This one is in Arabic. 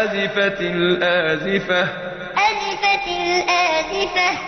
أزفت الآزفة. أزفت الآزفة.